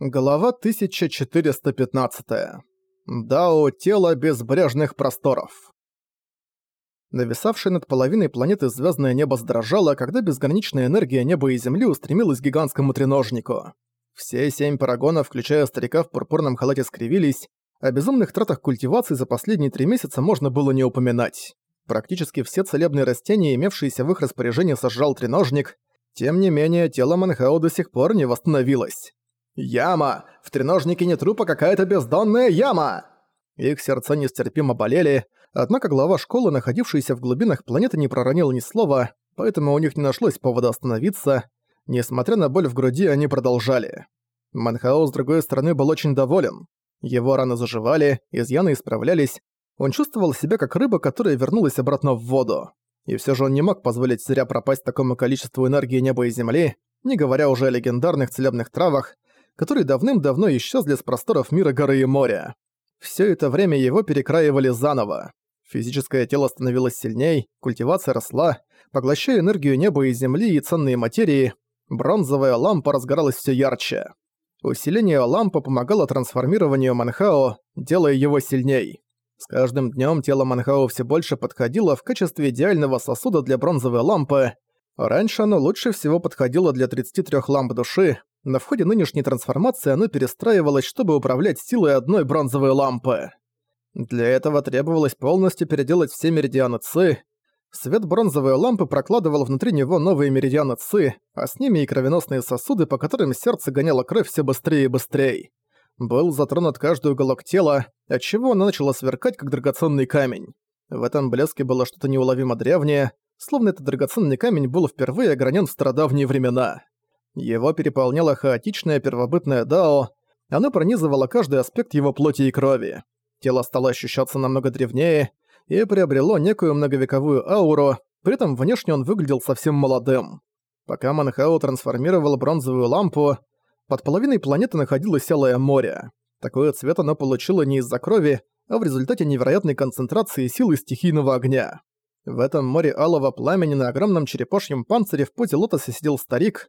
Глава 1415. Дао тела безбрежных просторов. Нависавшее над половиной планеты звездное небо сдрожало, когда безграничная энергия неба и земли устремилась к гигантскому треножнику. Все семь парагонов, включая старика в пурпурном халате, скривились, о безумных тратах культивации за последние три месяца можно было не упоминать. Практически все целебные растения, имевшиеся в их распоряжении, сожрал треножник, тем не менее, тело Манхао до сих пор не восстановилось. «Яма! В треножнике не труп, а какая-то бездонная яма!» Их сердца нестерпимо болели, однако глава школы, находившаяся в глубинах планеты, не проронил ни слова, поэтому у них не нашлось повода остановиться. Несмотря на боль в груди, они продолжали. Манхао, с другой стороны, был очень доволен. Его раны заживали, изъяны исправлялись. Он чувствовал себя как рыба, которая вернулась обратно в воду. И все же он не мог позволить зря пропасть такому количеству энергии неба и земли, не говоря уже о легендарных целебных травах, которые давным-давно исчезли с просторов мира горы и моря. Все это время его перекраивали заново. Физическое тело становилось сильней, культивация росла, поглощая энергию неба и земли и ценные материи, бронзовая лампа разгоралась все ярче. Усиление лампы помогало трансформированию Манхао, делая его сильней. С каждым днем тело Манхао все больше подходило в качестве идеального сосуда для бронзовой лампы. Раньше оно лучше всего подходило для 33 ламп души, но в ходе нынешней трансформации оно перестраивалось, чтобы управлять силой одной бронзовой лампы. Для этого требовалось полностью переделать все меридианы Ци. Свет бронзовой лампы прокладывал внутри него новые меридианы Ци, а с ними и кровеносные сосуды, по которым сердце гоняло кровь все быстрее и быстрее. Был затронут каждый уголок тела, отчего оно начало сверкать, как драгоценный камень. В этом блеске было что-то неуловимо древнее, словно этот драгоценный камень был впервые огранен в стародавние времена. Его переполняло хаотичное первобытное дао, оно пронизывало каждый аспект его плоти и крови. Тело стало ощущаться намного древнее и приобрело некую многовековую ауру, при этом внешне он выглядел совсем молодым. Пока Манхао трансформировал бронзовую лампу, под половиной планеты находилось Алое море. Такой цвет оно получило не из-за крови, а в результате невероятной концентрации силы стихийного огня. В этом море алого пламени на огромном черепашьем панцире в позе лотоса сидел старик,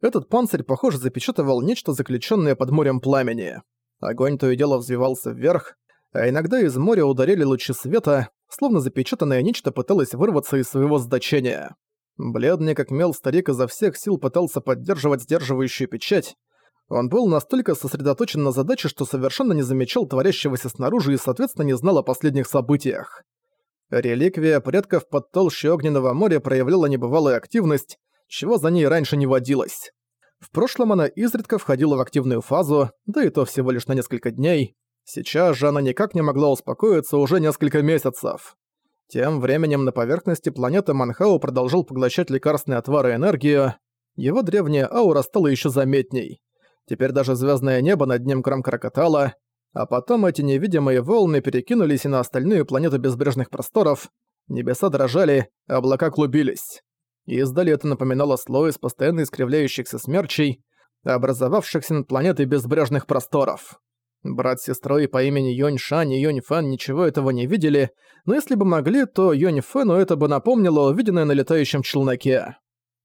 этот панцирь, похоже, запечатывал нечто заключенное под морем пламени. Огонь то и дело взвивался вверх, а иногда из моря ударили лучи света, словно запечатанное нечто пыталось вырваться из своего сдачения. Бледный как мел старик изо всех сил пытался поддерживать сдерживающую печать. Он был настолько сосредоточен на задаче, что совершенно не замечал творящегося снаружи и, соответственно, не знал о последних событиях. Реликвия предков под толщей огненного моря проявляла небывалую активность, чего за ней раньше не водилось. В прошлом она изредка входила в активную фазу, да и то всего лишь на несколько дней. Сейчас же она никак не могла успокоиться уже несколько месяцев. Тем временем на поверхности планеты Манхау продолжал поглощать лекарственные отвары и энергию. Его древняя аура стала еще заметней. Теперь даже звездное небо над ним громко рокотало, а потом эти невидимые волны перекинулись и на остальные планеты безбрежных просторов. Небеса дрожали, облака клубились и издали это напоминало слой из постоянно искривляющихся смерчей, образовавшихся над планетой безбрежных просторов. Брат с сестрой по имени Йонь Шань и Йонь Фэн ничего этого не видели, но если бы могли, то Йонь Фэну это бы напомнило увиденное на летающем челноке.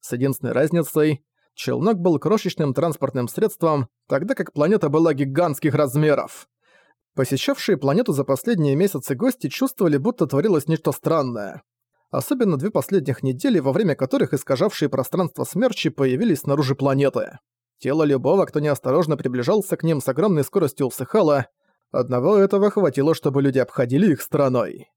С единственной разницей, челнок был крошечным транспортным средством, тогда как планета была гигантских размеров. Посещавшие планету за последние месяцы гости чувствовали, будто творилось нечто странное особенно две последних недели, во время которых искажавшие пространство смерчи появились снаружи планеты. Тело любого, кто неосторожно приближался к ним с огромной скоростью усыхало, одного этого хватило, чтобы люди обходили их стороной.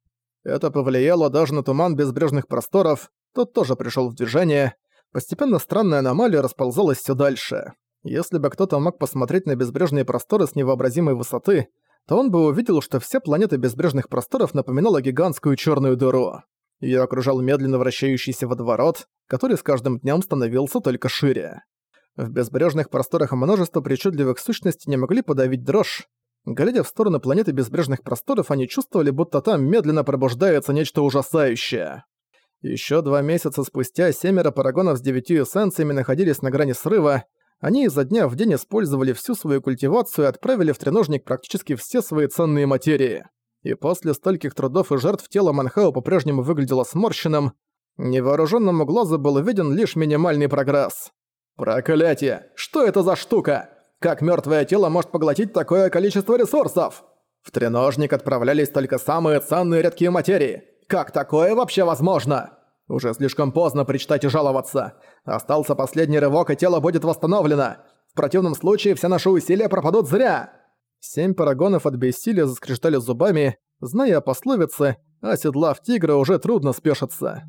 Это повлияло даже на туман безбрежных просторов, тот тоже пришел в движение. Постепенно странная аномалия расползалась все дальше. Если бы кто-то мог посмотреть на безбрежные просторы с невообразимой высоты, то он бы увидел, что вся планета безбрежных просторов напоминала гигантскую черную дыру. Её окружал медленно вращающийся водоворот, который с каждым днём становился только шире. В безбрежных просторах множество причудливых сущностей не могли подавить дрожь. Глядя в сторону планеты безбрежных просторов, они чувствовали, будто там медленно пробуждается нечто ужасающее. Ещё два месяца спустя семеро парагонов с девятью эссенциями находились на грани срыва, они изо дня в день использовали всю свою культивацию и отправили в треножник практически все свои ценные материи и после стольких трудов и жертв тело Манхао по-прежнему выглядело сморщенным, невооруженному глазу был виден лишь минимальный прогресс. «Проклятие! Что это за штука? Как мертвое тело может поглотить такое количество ресурсов? В треножник отправлялись только самые ценные редкие материи. Как такое вообще возможно? Уже слишком поздно причитать и жаловаться. Остался последний рывок, и тело будет восстановлено. В противном случае все наши усилия пропадут зря. Семь парагонов от бессилия заскрежетали зубами, зная о пословице «оседлав тигра уже трудно спешиться».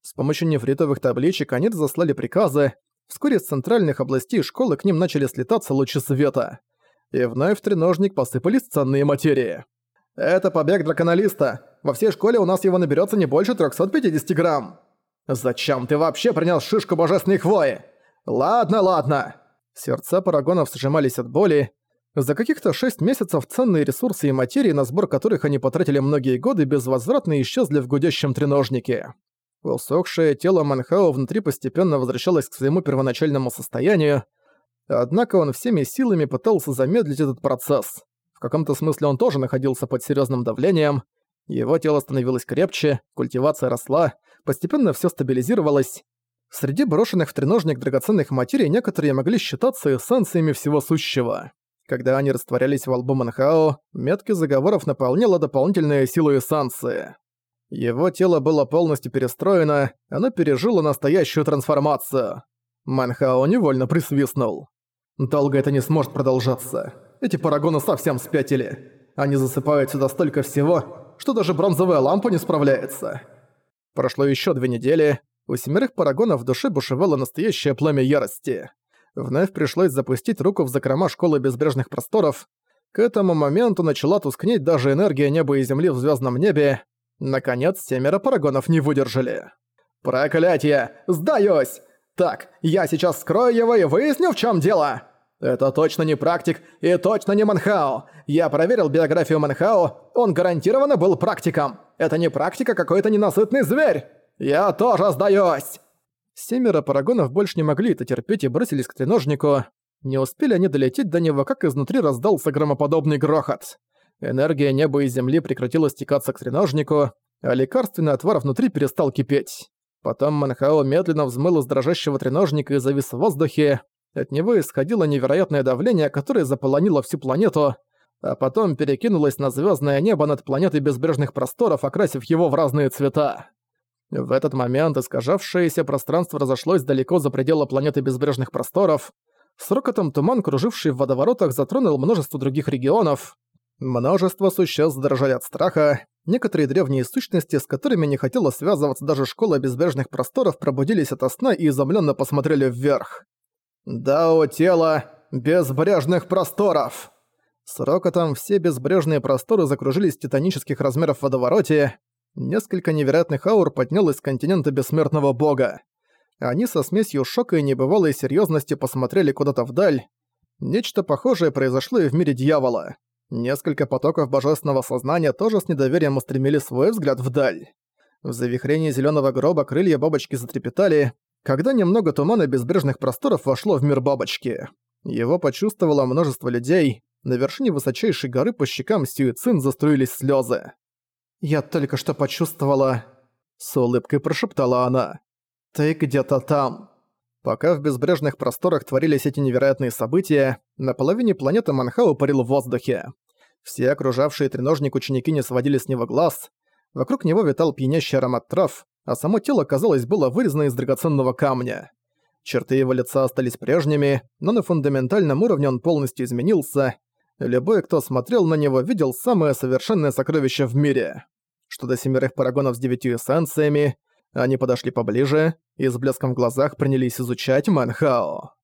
С помощью нефритовых табличек они заслали приказы, вскоре с центральных областей школы к ним начали слетаться лучи света. И вновь в треножник посыпались ценные материи. «Это побег драконалиста. Во всей школе у нас его наберется не больше 350 грамм». «Зачем ты вообще принял шишку божественной хвои?» «Ладно, ладно». Сердца парагонов сжимались от боли. За каких-то шесть месяцев ценные ресурсы и материи, на сбор которых они потратили многие годы, безвозвратно исчезли в гудящем треножнике. Усохшее тело Манхао внутри постепенно возвращалось к своему первоначальному состоянию, однако он всеми силами пытался замедлить этот процесс. В каком-то смысле он тоже находился под серьезным давлением, его тело становилось крепче, культивация росла, постепенно все стабилизировалось. Среди брошенных в треножник драгоценных материй некоторые могли считаться эссенциями всего сущего. Когда они растворялись во лбу Манхао, метки заговоров наполняла дополнительная сила эссенции. Его тело было полностью перестроено, оно пережило настоящую трансформацию. Манхао невольно присвистнул. «Долго это не сможет продолжаться. Эти парагоны совсем спятили. Они засыпают сюда столько всего, что даже бронзовая лампа не справляется». Прошло еще две недели. У семерых парагонов в душе бушевало настоящее пламя ярости. Вновь пришлось запустить руку в закрома школы безбрежных просторов. К этому моменту начала тускнеть даже энергия неба и земли в звездном небе. Наконец, семеро парагонов не выдержали. «Проклятие! Сдаюсь! Так, я сейчас скрою его и выясню, в чем дело!» «Это точно не практик и точно не Манхао. Я проверил биографию Манхао, он гарантированно был практиком. Это не практика, какой-то ненасытный зверь. Я тоже сдаюсь!» Семеро парагонов больше не могли это терпеть и бросились к треножнику. Не успели они долететь до него, как изнутри раздался громоподобный грохот. Энергия неба и земли прекратила стекаться к треножнику, а лекарственный отвар внутри перестал кипеть. Потом Манхао медленно взмыл из дрожащего треножника и завис в воздухе. От него исходило невероятное давление, которое заполонило всю планету, а потом перекинулось на звездное небо над планетой безбрежных просторов, окрасив его в разные цвета. В этот момент искажавшееся пространство разошлось далеко за пределы планеты безбрежных просторов. С рокотом туман, круживший в водоворотах, затронул множество других регионов. Множество существ дрожали от страха, некоторые древние сущности, с которыми не хотела связываться даже школа безбрежных просторов, пробудились ото сна и изумленно посмотрели вверх. «Дао тело безбрежных просторов!» С рокотом все безбрежные просторы закружились в титанических размеров в водовороте, несколько невероятных аур поднялось с континента бессмертного бога. Они со смесью шока и небывалой серьезности посмотрели куда-то вдаль. Нечто похожее произошло и в мире дьявола. Несколько потоков божественного сознания тоже с недоверием устремили свой взгляд вдаль. В завихрении зеленого гроба крылья бабочки затрепетали, когда немного тумана безбрежных просторов вошло в мир бабочки. Его почувствовало множество людей, на вершине высочайшей горы по щекам Сюицин заструились слезы. «Я только что почувствовала...» С улыбкой прошептала она. «Ты где-то там». Пока в безбрежных просторах творились эти невероятные события, на половине планеты Манхау парил в воздухе. Все окружавшие треножник ученики не сводили с него глаз. Вокруг него витал пьянящий аромат трав, а само тело, казалось, было вырезано из драгоценного камня. Черты его лица остались прежними, но на фундаментальном уровне он полностью изменился. Любой, кто смотрел на него, видел самое совершенное сокровище в мире. Что до семерых парагонов с девятью эссенциями, они подошли поближе и с блеском в глазах принялись изучать Манхао.